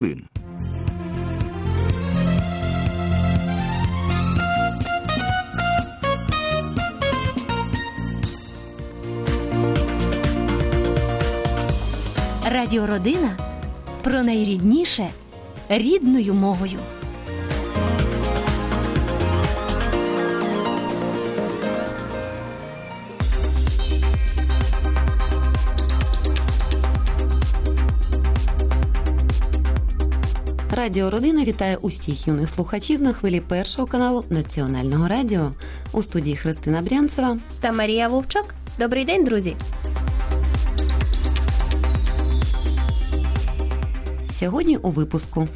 хвилин. Радіородина про найрідніше рідною мовою. Радіо Родина вітає усіх юних слухачів на хвилі першого каналу Національного радіо у студії Христина Брянцева. та Марія Вовчок. Добрий день, друзі! Сьогодні у випуску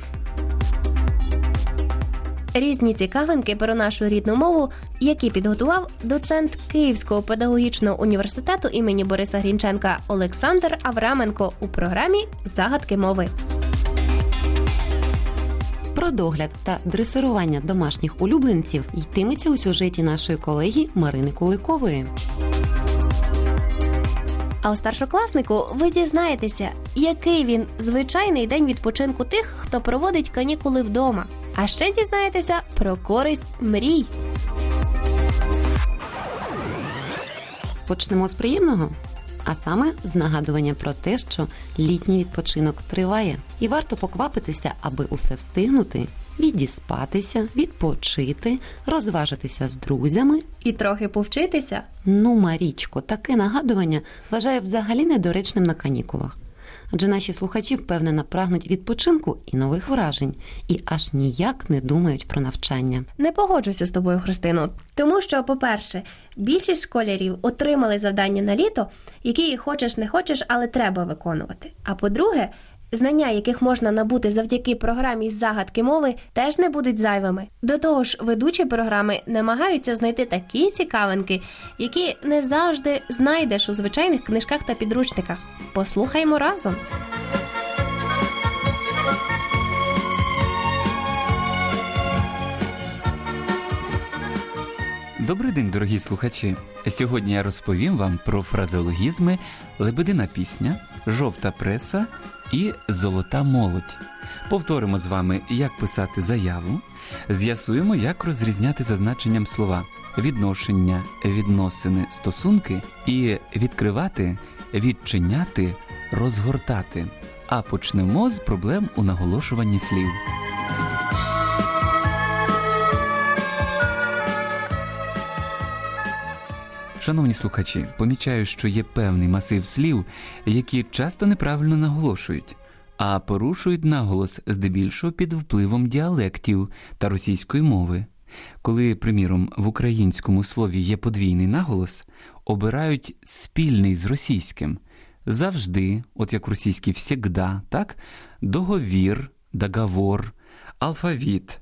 Різні цікавинки про нашу рідну мову, які підготував доцент Київського педагогічного університету імені Бориса Грінченка Олександр Авраменко у програмі Загадки мови. Про догляд та дресирування домашніх улюбленців йтиметься у сюжеті нашої колеги Марини Куликової. А у старшокласнику ви дізнаєтеся, який він звичайний день відпочинку тих, хто проводить канікули вдома. А ще дізнаєтеся про користь мрій. Почнемо з приємного. А саме з нагадування про те, що літній відпочинок триває, і варто поквапитися, аби усе встигнути, відіспатися, відпочити, розважитися з друзями. І трохи повчитися. Ну, Марічко, таке нагадування вважає взагалі недоречним на канікулах. Адже наші слухачі впевнено прагнуть відпочинку і нових вражень, і аж ніяк не думають про навчання. Не погоджуся з тобою, Христину, тому що, по-перше, більшість школярів отримали завдання на літо, які хочеш не хочеш, але треба виконувати. А по-друге, знання, яких можна набути завдяки програмі загадки мови, теж не будуть зайвими. До того ж, ведучі програми намагаються знайти такі цікавинки, які не завжди знайдеш у звичайних книжках та підручниках. Послухаймо разом. Добрий день, дорогі слухачі. Сьогодні я розповім вам про фразеологізми Лебедина пісня, жовта преса і золота молодь. Повторимо з вами, як писати заяву, з'ясуємо, як розрізняти за значенням слова відношення, відносини, стосунки і відкривати, відчиняти, розгортати. А почнемо з проблем у наголошуванні слів. Шановні слухачі, помічаю, що є певний масив слів, які часто неправильно наголошують, а порушують наголос здебільшого під впливом діалектів та російської мови. Коли, приміром, в українському слові є подвійний наголос, обирають спільний з російським завжди, от як російський всегда, так? договір, договор, алфавіт,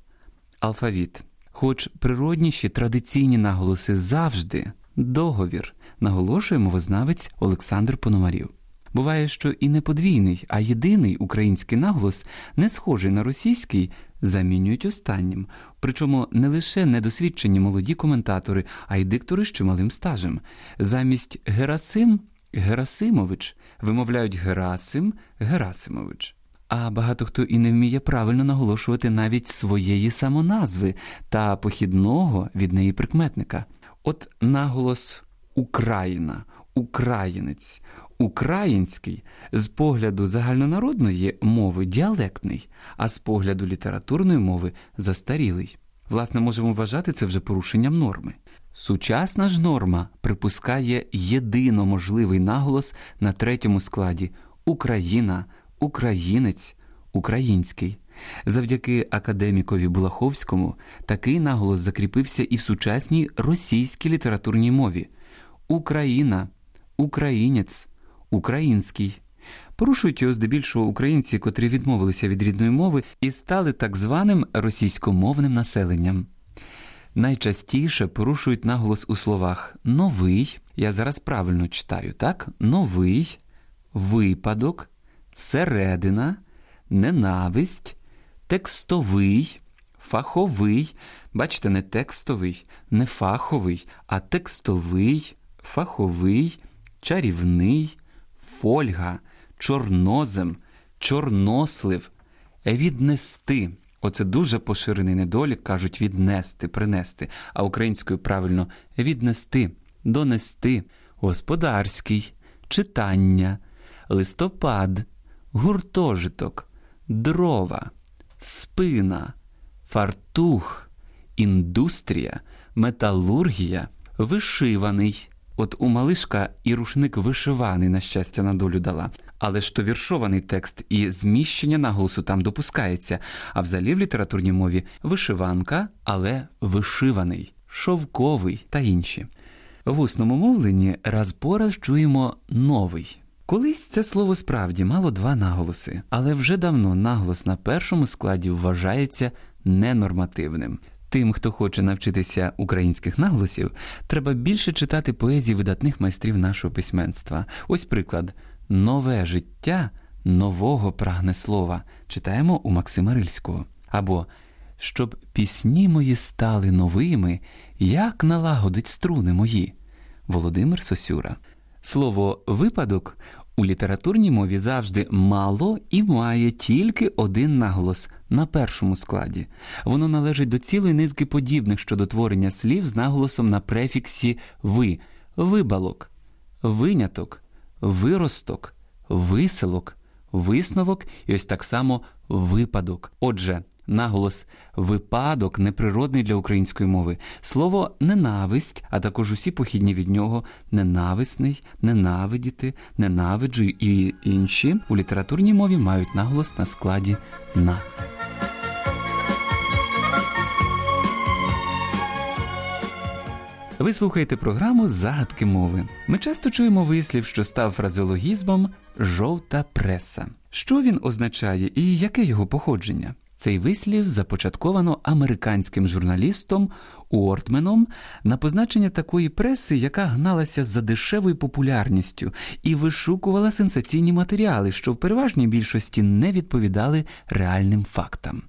алфавіт. Хоч природніші традиційні наголоси завжди договір, наголошує мовознавець Олександр Пономарів. Буває, що і не подвійний, а єдиний український наголос, не схожий на російський, замінюють останнім. Причому не лише недосвідчені молоді коментатори, а й диктори з чималим стажем. Замість Герасим Герасимович вимовляють Герасим Герасимович. А багато хто і не вміє правильно наголошувати навіть своєї самоназви та похідного від неї прикметника. От наголос Україна, українець, український з погляду загальнонародної мови діалектний, а з погляду літературної мови застарілий. Власне, можемо вважати це вже порушенням норми. Сучасна ж норма припускає єдино можливий наголос на третьому складі Україна, українець, український. Завдяки академікові Булаховському такий наголос закріпився і в сучасній російській літературній мові Україна, українець, український. Порушують його здебільшого українці, котрі відмовилися від рідної мови і стали так званим російськомовним населенням. Найчастіше порушують наголос у словах новий, я зараз правильно читаю, так? Новий, випадок, середина, ненависть, текстовий, фаховий. Бачите, не текстовий, не фаховий, а текстовий, фаховий, чарівний, фольга, чорнозем, чорнослив, віднести. Оце дуже поширений недолік, кажуть віднести, принести, а українською правильно віднести, донести, господарський, читання, листопад, гуртожиток, дрова, спина, фартух, індустрія, металургія, вишиваний. От у малишка і рушник вишиваний, на щастя, на долю дала. Але ж то віршований текст і зміщення наголосу там допускається, а взагалі в літературній мові вишиванка, але вишиваний, шовковий та інші. В усному мовленні раз по раз чуємо новий. Колись це слово справді мало два наголоси, але вже давно наголос на першому складі вважається ненормативним. Тим, хто хоче навчитися українських наголосів, треба більше читати поезії видатних майстрів нашого письменства. Ось приклад нове життя нового прагне слова читаємо у Максима Рильського. Або щоб пісні мої стали новими, як налагодить струни мої. Володимир Сосюра. Слово випадок у літературній мові завжди мало і має тільки один наголос на першому складі. Воно належить до цілої низки подібних щодо творення слів з наголосом на префіксі ви, вибалок, виняток, виросток, виселок, висновок і ось так само випадок. Отже, наголос випадок неприродний для української мови. Слово ненависть, а також усі похідні від нього ненависний, ненавидіти, ненавиджу і інші у літературній мові мають наголос на складі на. Ви слухаєте програму Загадки мови. Ми часто чуємо вислів, що став фразеологізмом жовта преса. Що він означає і яке його походження? Цей вислів започатковано американським журналістом Уортменом на позначення такої преси, яка гналася за дешевою популярністю і вишукувала сенсаційні матеріали, що в переважній більшості не відповідали реальним фактам.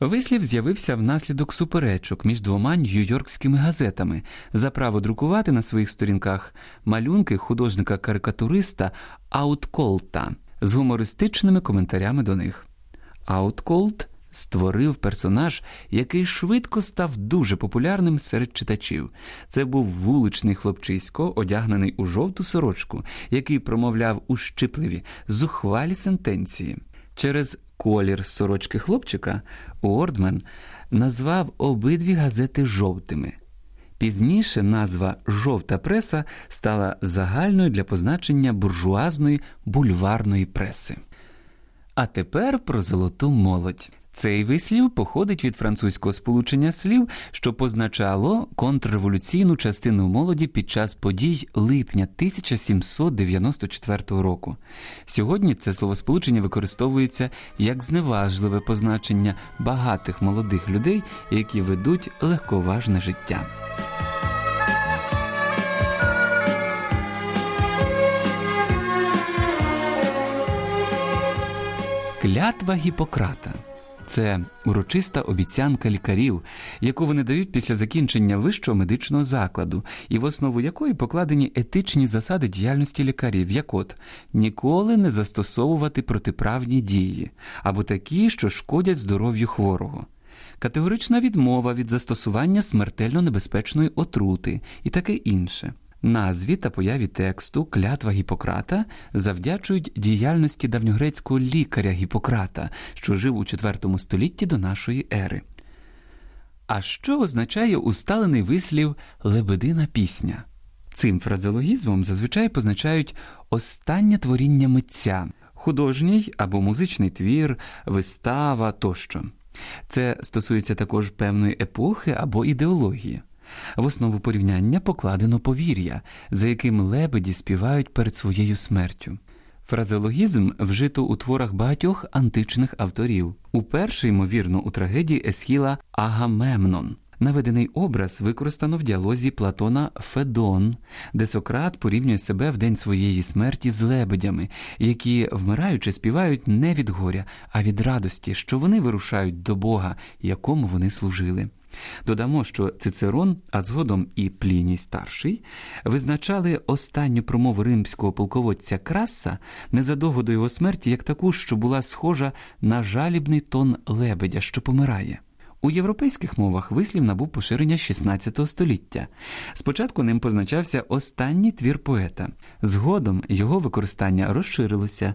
Вислів з'явився внаслідок суперечок між двома нью-йоркськими газетами за право друкувати на своїх сторінках малюнки художника-карикатуриста Аутколта з гумористичними коментарями до них. Аутколт створив персонаж, який швидко став дуже популярним серед читачів. Це був вуличний хлопчисько, одягнений у жовту сорочку, який промовляв ущипливі, зухвалі сентенції. Через колір сорочки хлопчика Уордмен назвав обидві газети жовтими. Пізніше назва жовта преса стала загальною для позначення буржуазної бульварної преси. А тепер про золоту молодь. Цей вислів походить від французького сполучення слів, що позначало контрреволюційну частину молоді під час подій липня 1794 року. Сьогодні це словосполучення використовується як зневажливе позначення багатих молодих людей, які ведуть легковажне життя. Клятва Гіппократа це урочиста обіцянка лікарів, яку вони дають після закінчення вищого медичного закладу, і в основу якої покладені етичні засади діяльності лікарів, як от ніколи не застосовувати протиправні дії або такі, що шкодять здоров'ю хворого. Категорична відмова від застосування смертельно небезпечної отрути і таке інше. Назві та появі тексту клятва Гіппократа завдячують діяльності давньогрецького лікаря Гіппократа, що жив у IV столітті до нашої ери. А що означає усталений вислів лебедина пісня? Цим фразеологізмом зазвичай позначають останнє творіння митця, художній або музичний твір, вистава тощо. Це стосується також певної епохи або ідеології. В основу порівняння покладено повір'я, за яким лебеді співають перед своєю смертю. Фразеологізм вжито у творах багатьох античних авторів. Уперше, ймовірно, у трагедії Есхіла Агамемнон. Наведений образ використано в діалозі Платона Федон, де Сократ порівнює себе в день своєї смерті з лебедями, які, вмираючи, співають не від горя, а від радості, що вони вирушають до Бога, якому вони служили. Додамо, що Цицерон, а згодом і Пліній старший, визначали останню промову римського полководця Краса незадовго до його смерті як таку, що була схожа на жалібний тон лебедя, що помирає. У європейських мовах вислів набув поширення 16 століття. Спочатку ним позначався останній твір поета. Згодом його використання розширилося.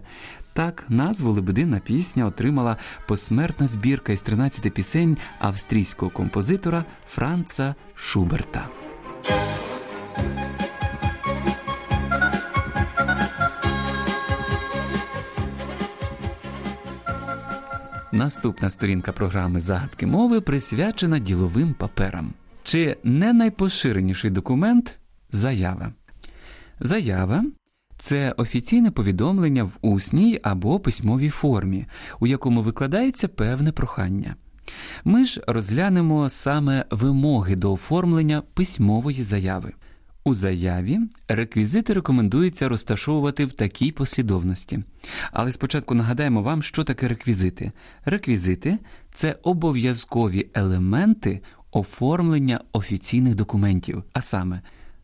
Так, назву Лебедина пісня отримала посмертна збірка із 13 пісень австрійського композитора Франца Шуберта. Наступна сторінка програми Загадки мови присвячена діловим паперам. Чи не найпоширеніший документ заява? Заява це офіційне повідомлення в усній або письмовій формі, у якому викладається певне прохання. Ми ж розглянемо саме вимоги до оформлення письмової заяви. У заяві реквізити рекомендується розташовувати в такій послідовності. Але спочатку нагадаємо вам, що таке реквізити. Реквізити це обов'язкові елементи оформлення офіційних документів, а саме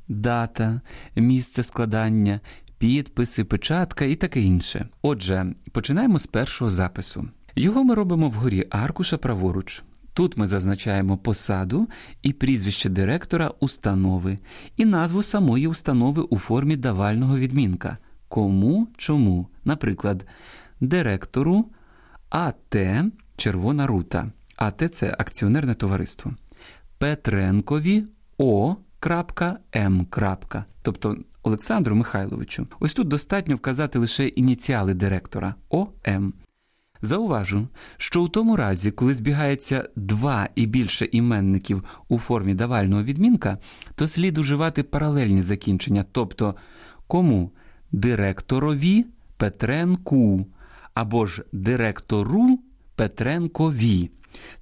дата, місце складання, підписи, печатка і таке інше. Отже, починаємо з першого запису. Його ми робимо вгорі аркуша праворуч. Тут ми зазначаємо посаду і прізвище директора установи, і назву самої установи у формі давального відмінка. Кому, чому, наприклад, директору АТ Червона рута. АТ це акціонерне товариство. Петренкові О.М. Тобто Олександру Михайловичу. Ось тут достатньо вказати лише ініціали директора ОМ. Зауважу, що у тому разі, коли збігається два і більше іменників у формі давального відмінка, то слід уживати паралельні закінчення, тобто кому директорові Петренку або ж директору Петренкові.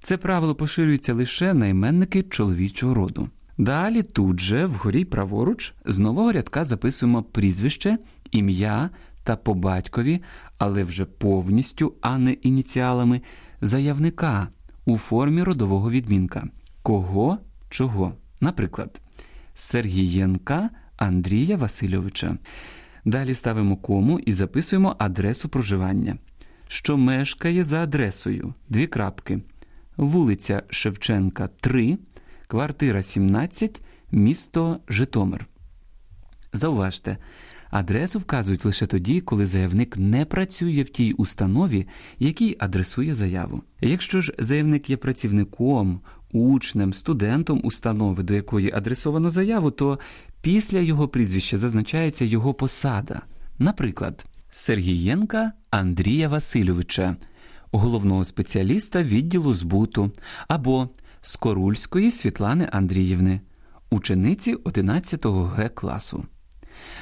Це правило поширюється лише на іменники чоловічого роду. Далі тут же, вгорі праворуч, з нового рядка записуємо прізвище, ім'я та по батькові, але вже повністю, а не ініціалами, заявника у формі родового відмінка. Кого чого? Наприклад, Сергієнка Андрія Васильовича. Далі ставимо кому і записуємо адресу проживання, що мешкає за адресою дві крапки. Вулиця Шевченка, 3, квартира 17, місто Житомир. Зауважте, Адресу вказують лише тоді, коли заявник не працює в тій установі, якій адресує заяву. Якщо ж заявник є працівником, учнем, студентом установи, до якої адресовано заяву, то після його прізвища зазначається його посада. Наприклад, Сергієнка Андрія Васильовича, головного спеціаліста відділу збуту, або Скорульської Світлани Андріївни, учениці 11 Г класу.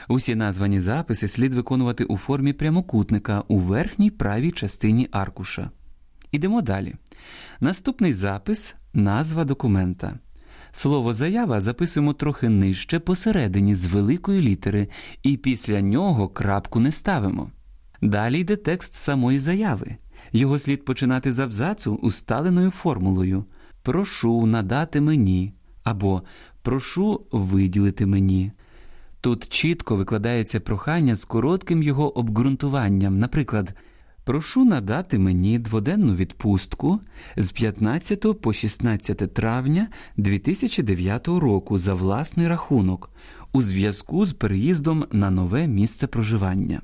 Усі названі записи слід виконувати у формі прямокутника у верхній правій частині аркуша. Ідемо далі. Наступний запис назва документа. Слово заява записуємо трохи нижче посередині з великої літери, і після нього крапку не ставимо. Далі йде текст самої заяви. Його слід починати з абзацу усталеною формулою Прошу надати мені або Прошу виділити мені. Тут чітко викладається прохання з коротким його обґрунтуванням, наприклад, прошу надати мені дводенну відпустку з 15 по 16 травня 2009 року за власний рахунок у зв'язку з переїздом на нове місце проживання.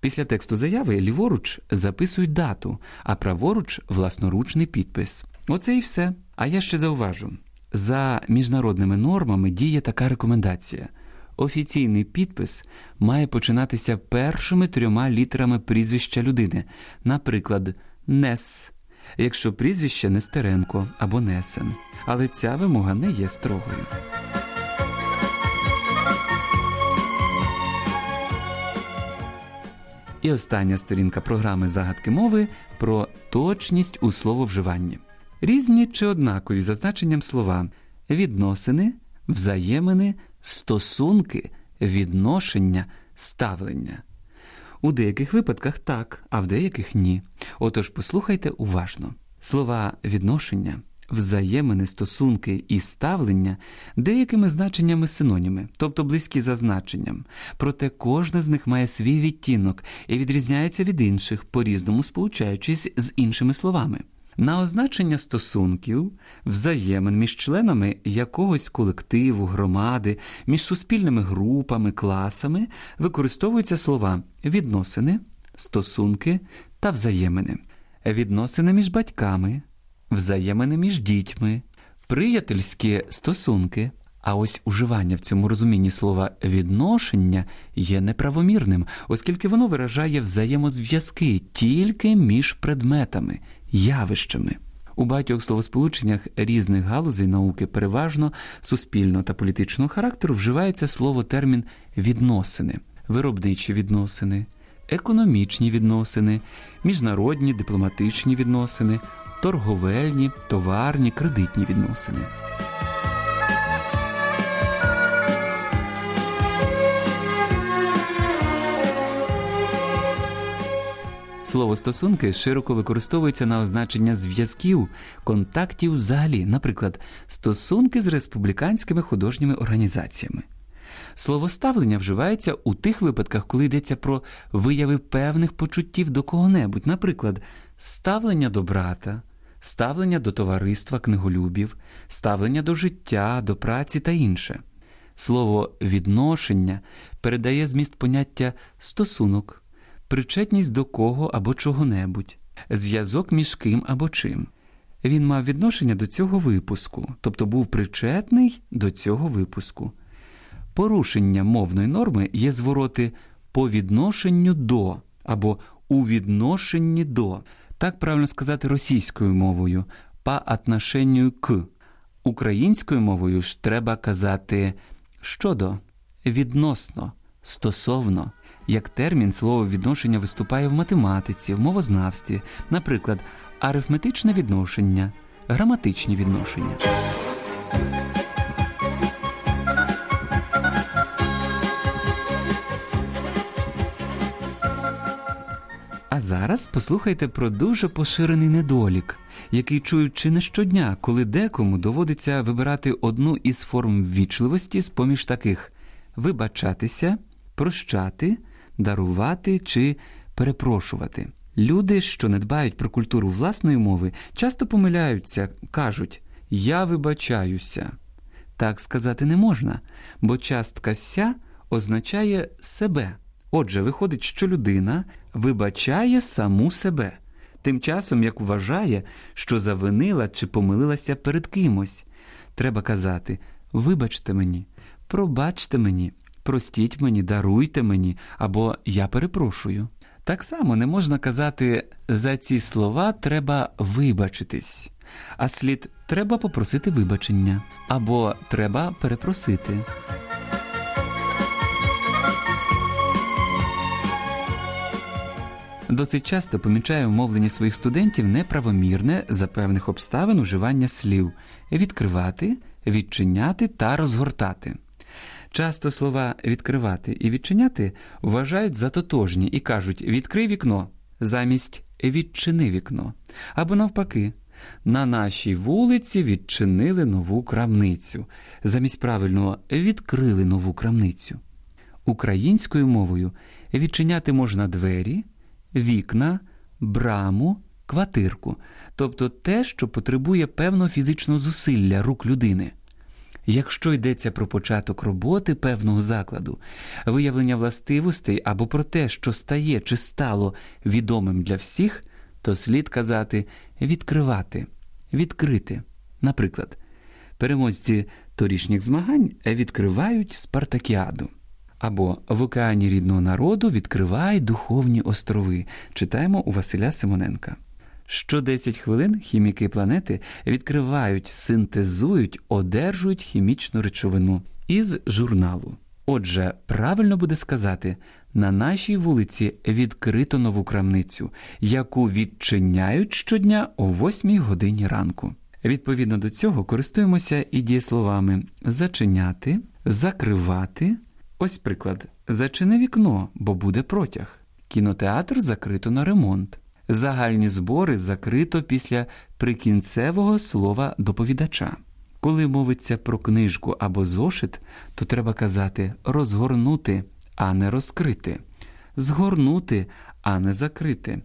Після тексту заяви ліворуч записують дату, а праворуч власноручний підпис. Оце і все. А я ще зауважу: за міжнародними нормами діє така рекомендація. Офіційний підпис має починатися першими трьома літерами прізвища людини, наприклад, Нес, якщо прізвище Нестеренко або Несен. Але ця вимога не є строгою. І остання сторінка програми загадки мови про точність у слововживанні. Різні чи однакові за значенням слова відносини, взаємини стосунки, відношення, ставлення. У деяких випадках так, а в деяких ні. Отож послухайте уважно. Слова відношення взаємини, стосунки і ставлення деякими значеннями синоніми, тобто близькі за значенням. Проте кожна з них має свій відтінок і відрізняється від інших, по різному сполучаючись з іншими словами. На означення стосунків, взаємин між членами якогось колективу, громади, між суспільними групами, класами використовуються слова відносини, стосунки та взаємини, відносини між батьками, взаємини між дітьми, приятельські стосунки. А ось уживання в цьому розумінні слова відношення є неправомірним, оскільки воно виражає взаємозв'язки тільки між предметами, явищами. У багатьох словосполученнях різних галузей науки переважно суспільного та політичного характеру вживається слово термін відносини, виробничі відносини, економічні відносини, міжнародні дипломатичні відносини, торговельні, товарні, кредитні відносини. Слово стосунки широко використовується на означення зв'язків, контактів взагалі, наприклад, стосунки з республіканськими художніми організаціями. Слово ставлення вживається у тих випадках, коли йдеться про вияви певних почуттів до кого-небудь, наприклад, ставлення до брата, ставлення до товариства книголюбів, ставлення до життя, до праці та інше. Слово відношення передає зміст поняття стосунок причетність до кого або чого-небудь, зв'язок між ким або чим. Він мав відношення до цього випуску, тобто був причетний до цього випуску. Порушення мовної норми є звороти по відношенню до або у відношенні до, так правильно сказати російською мовою, по отношенню к. Українською мовою ж треба казати щодо, відносно, стосовно. Як термін слово відношення виступає в математиці, в мовознавстві, наприклад, арифметичне відношення, граматичні відношення. А зараз послухайте про дуже поширений недолік, який чують чи не щодня, коли декому доводиться вибирати одну із форм ввічливості з поміж таких вибачатися, прощати дарувати чи перепрошувати. Люди, що не дбають про культуру власної мови, часто помиляються, кажуть Я вибачаюся. Так сказати не можна, бо частка ся означає себе. Отже, виходить, що людина вибачає саму себе, тим часом як вважає, що завинила чи помилилася перед кимось. Треба казати Вибачте мені, пробачте мені, простіть мені, даруйте мені або я перепрошую. Так само не можна казати за ці слова треба вибачитись, а слід треба попросити вибачення або треба перепросити. Досить часто помічаю в своїх студентів неправомірне за певних обставин уживання слів відкривати, відчиняти та розгортати. Часто слова відкривати і відчиняти вважають за тотожні і кажуть відкрий вікно замість відчини вікно. Або навпаки, на нашій вулиці відчинили нову крамницю, замість правильного відкрили нову крамницю. Українською мовою відчиняти можна двері, вікна, браму, квартирку, тобто те, що потребує певного фізичного зусилля рук людини. Якщо йдеться про початок роботи певного закладу, виявлення властивостей або про те, що стає чи стало відомим для всіх, то слід казати відкривати, відкрити. Наприклад, переможці торішніх змагань відкривають спартакіаду. Або в океані рідного народу відкривають духовні острови. Читаємо у Василя Симоненка. Що 10 хвилин хіміки планети відкривають, синтезують, одержують хімічну речовину із журналу. Отже, правильно буде сказати, на нашій вулиці відкрито нову крамницю, яку відчиняють щодня о 8 годині ранку. Відповідно до цього користуємося і дієсловами зачиняти, закривати. Ось приклад: зачини вікно, бо буде протяг. Кінотеатр закрито на ремонт Загальні збори закрито після прикінцевого слова доповідача. Коли мовиться про книжку або зошит, то треба казати розгорнути, а не розкрити, згорнути, а не закрити,